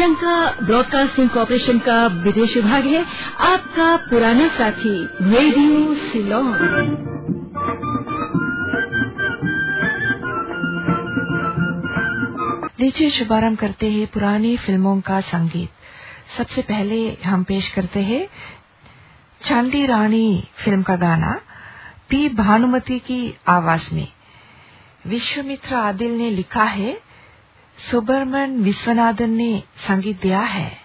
Sri Lanka broadcasting corporation का विदेश विभाग है। आपका पुराना साथी, रेडियो सिलोन। लीजिए शुभारंभ करते हैं पुरानी फ़िल्मों का संगीत। सबसे पहले हम पेश करते हैं चांदी रानी फ़िल्म का गाना, पी भानुमति की आवाज़ में। विश्वमित्र आदिल ने लिखा है सुब्रमण विश्वनाथन ने संगीत दिया है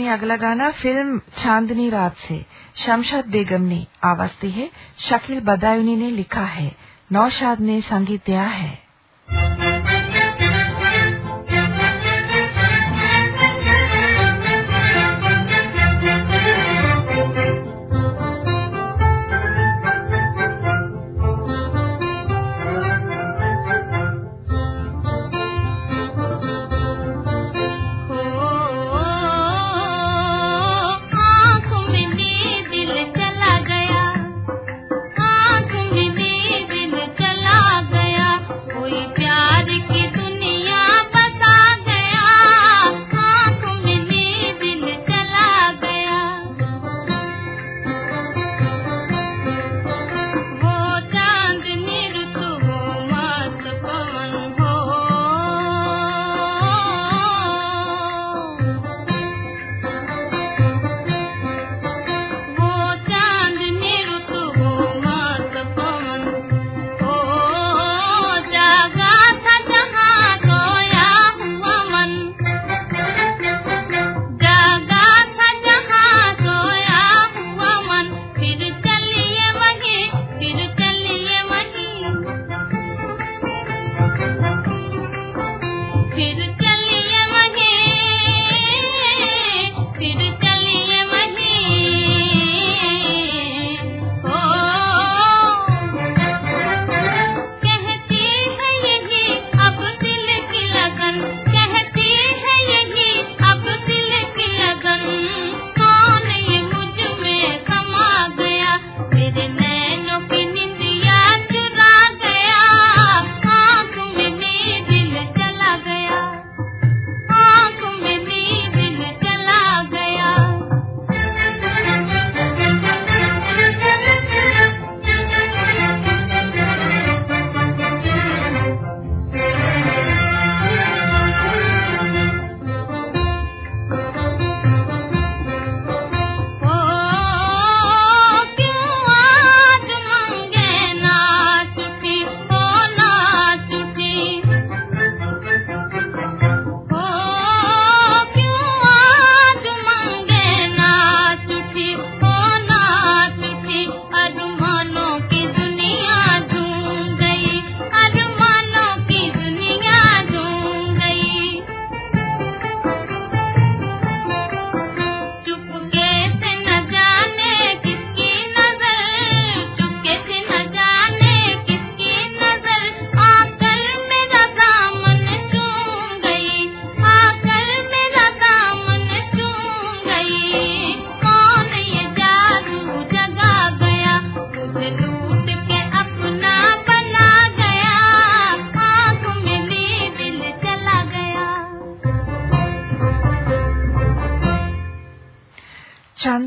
सुनिए अगला गाना, फ़िल्म चांदनी रात से। शमशाद बेगम ने आवाज़ दी है। शकील बदायूनी ने लिखा है। नौशाद ने संगीत दिया है।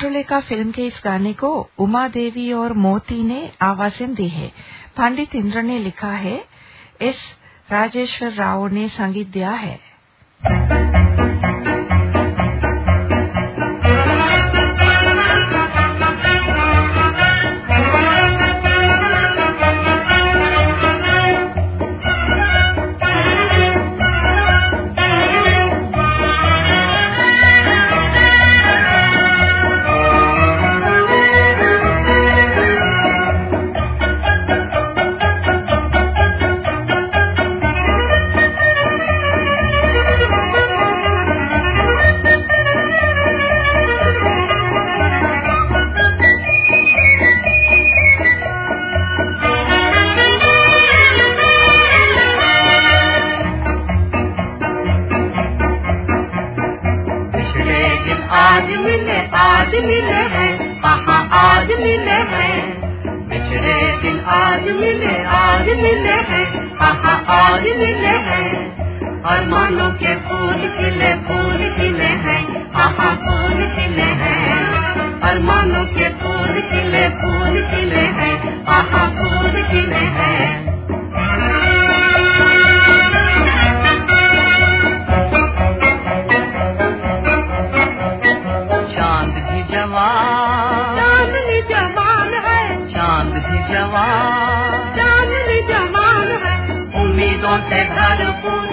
चंद्रलेखा फ़िल्म के इस गाने को उमा देवी और मोती ने आवासन दी है। पंडित इंद्र ने लिखा है एस राजेश्वर राव ने संगीत दिया है। conservado por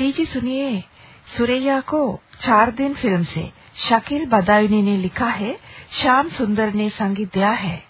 लीजिए सुनिए सुरैया को चार दिन फ़िल्म से, शकील बदायूनी ने लिखा है, श्याम सुंदर ने संगीत दिया है।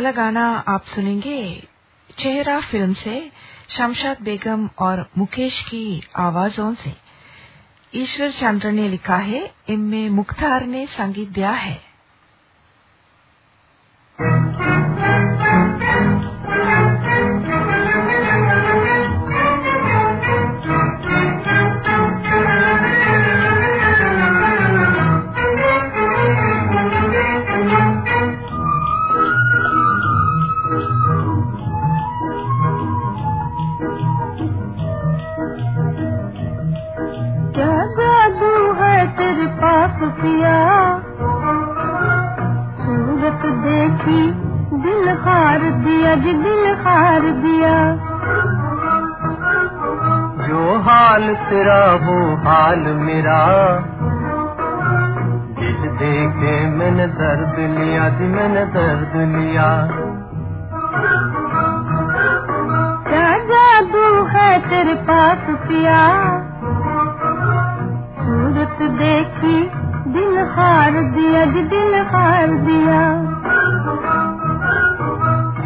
अगला गाना आप सुनेंगे, चेहरा फ़िल्म से, शमशाद बेगम और मुकेश की आवाजों से। ईश्वर चंद्र ने लिखा है, इनमें मुख्तार ने संगीत दिया है। तेरा वो हाल मेरा। दिल देखे मैंने दर्द लिया जी मैंने दर्द लिया। क्या जादू है तेरे पास पिया? हार दिया जी दिल हार दिया।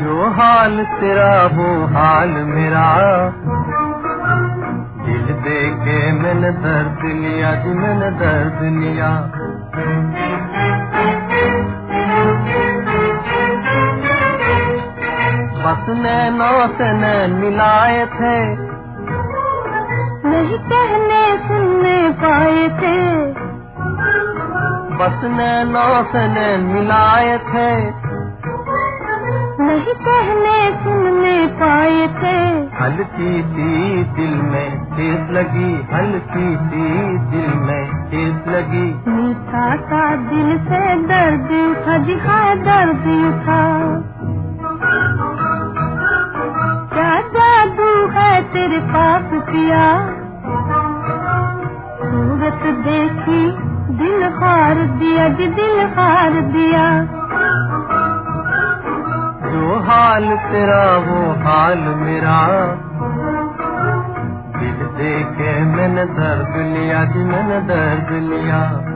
जो हाल तेरा वो हाल मेरा। दिल देखे मैंने दर्द लिया जी मैंने दर्द लिया। बस नैनो से नैन मिलाए थे। नहीं कहने सुनने पाए थे। बस नैनो से नैन मिलाए थे। नहीं कहने सुनने पाए थे। हल्की सी दिल में ठेस लगी हल्की सी दिल में ठेस लगी। मीठा सा दिल से दर्द उठा दिखा दर्द उठा। क्या जादू है तेरे पास किया? सूरत देखी दिल हार दिया दिल हार दिया। जो हाल तेरा, वो हाल मेरा। दिल देखे मैंने दर्द लिया, जी मैंने दर्द लिया।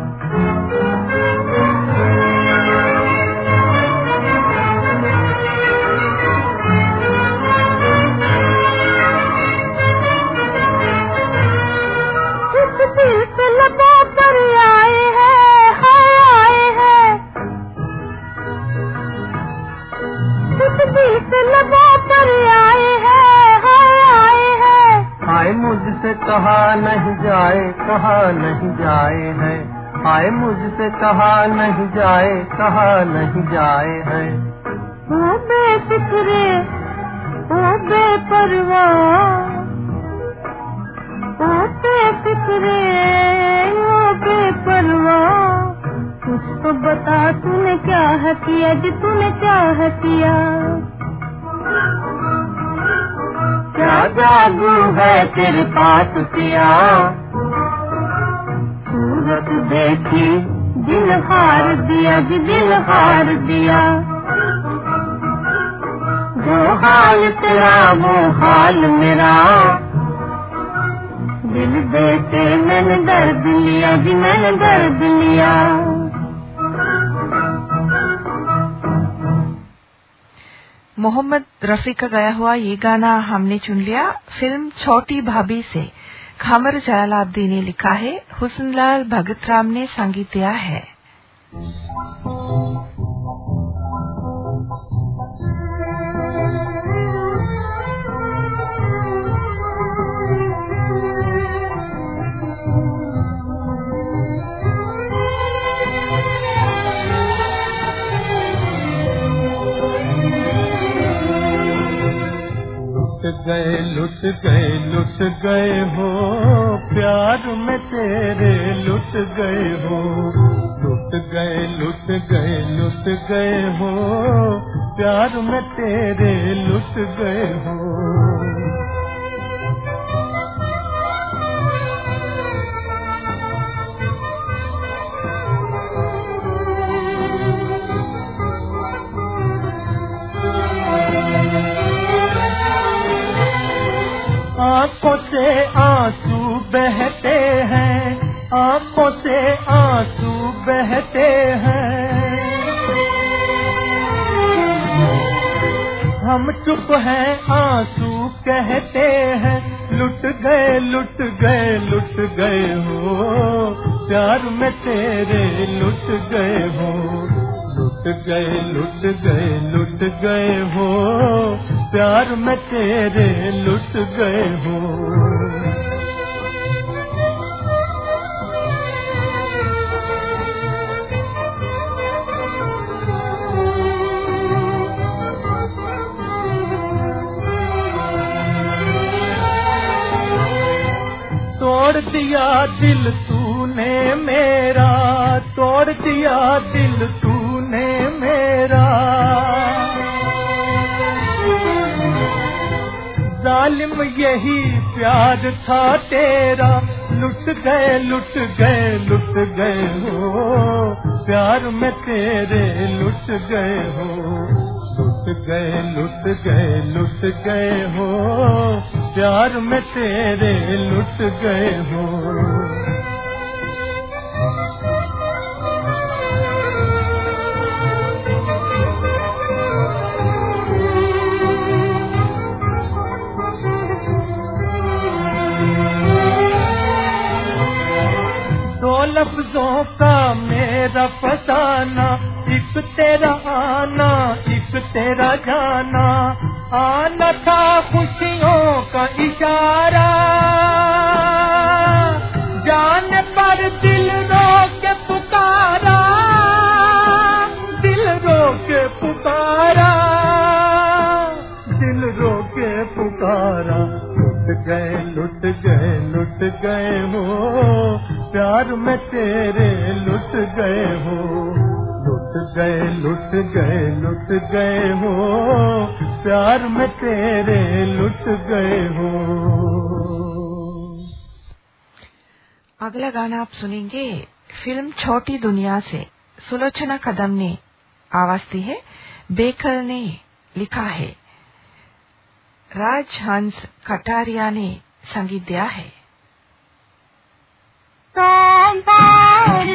मुझसे कहा नहीं जाए कहा नहीं जाए है। आए मुझसे कहा नहीं जाए कहा नहीं जाए है। वो बेफिक्रे वो बेपरवाह वो बेफिक्रे वो बेपरवाह कुछ तो बता तूने क्या है किया जी तूने क्या किया क्या जादू है तेरे पास पिया सूरत देखी, दिल हार दिया जी दिल हार दिया। जो हाल तेरा, वो हाल मेरा। दिल देते, मैंने दर्द लिया जी, मैंने दर्द लिया। मोहम्मद रफी का गाया हुआ ये गाना हमने चुन लिया। फ़िल्म छोटी भाभी से खामर जयालाब्दी ने लिखा है। हुसनलाल भगतराम ने संगीत दिया है। लुट गए लुट गए हो। प्यार में तेरे लुट गए हो। लुट गए लुट गए लुट गए हो। प्यार में तेरे लुट गए हो। आँखों से आँसू बहते हैं, आँखों से आँसू बहते हैं। हम चुप हैं, आँसू कहते हैं, लुट गए लुट गए लुट गए हो, प्यार में तेरे लुट गए हो। लुट गए लुट गए लुट गए हो। प्यार में तेरे लुट गए हो। तोड़ दिया दिल तूने मेरा, तोड़ दिया दिल तूने मेरा। जालिम यही प्यार था तेरा। लुट गए लुट गए लुट गए हो। प्यार में तेरे लुट गए हो। लुट गए लुट गए लुट गए हो। प्यार में तेरे लुट गए हो। लफ्जों का मेरा फसाना एक तेरा आना एक तेरा जाना। आना था खुशियों का इशारा। जान पर दिल रो के पुकारा, दिल रो के पुकारा, दिल रो के पुकारा। लुट गए लुट गए लुट गए हो प्यार में तेरे लुट गए हो, लुट गए लुट गए लुट गए हो। प्यार में तेरे लुट गए हो। अगला गाना आप सुनेंगे, फ़िल्म छोटी दुनिया से। सुलोचना कदम ने आवाज़ दी है बेकल ने लिखा है। राज हंस कटारिया ने संगीत दिया है। तो बार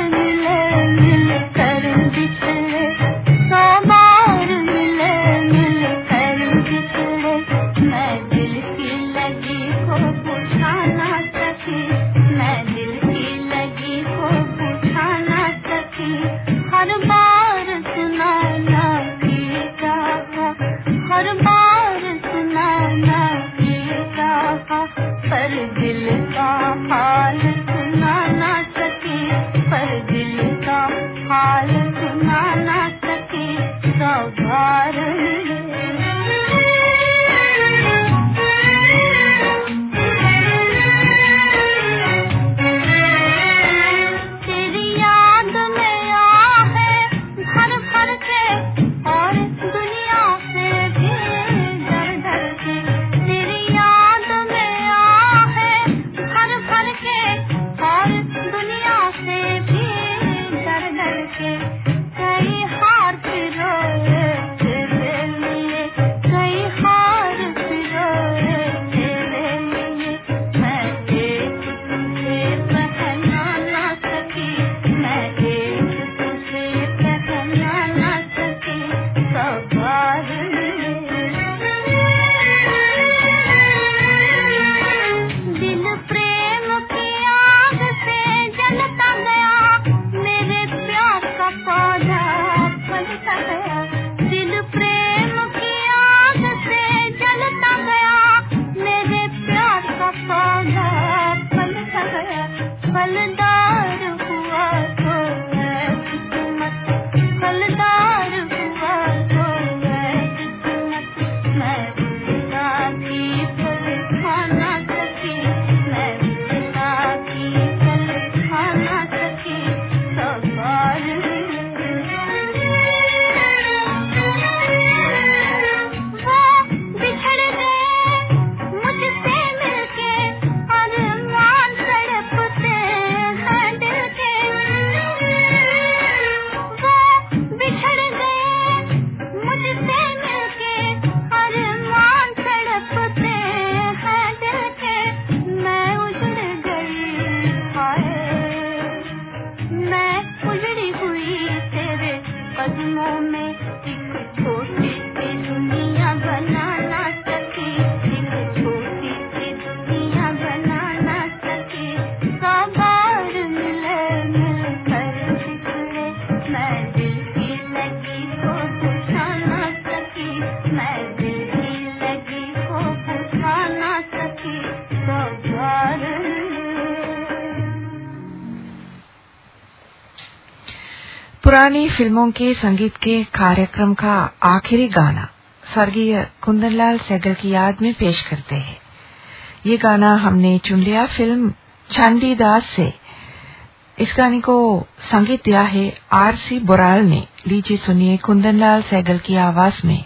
पुरानी फ़िल्मों के संगीत के कार्यक्रम का आखिरी गाना स्वर्गीय कुंदनलाल सैगल की याद में पेश करते हैं। ये गाना हमने चुन लिया फ़िल्म चंडीदास से। इस गाने को संगीत दिया है आर सी बोराल ने। लीजिए सुनिए कुंदनलाल सैगल की आवाज़ में।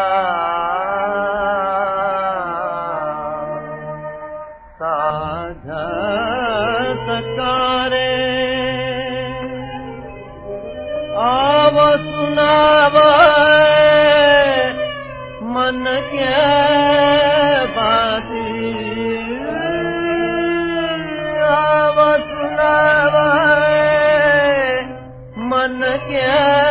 yeah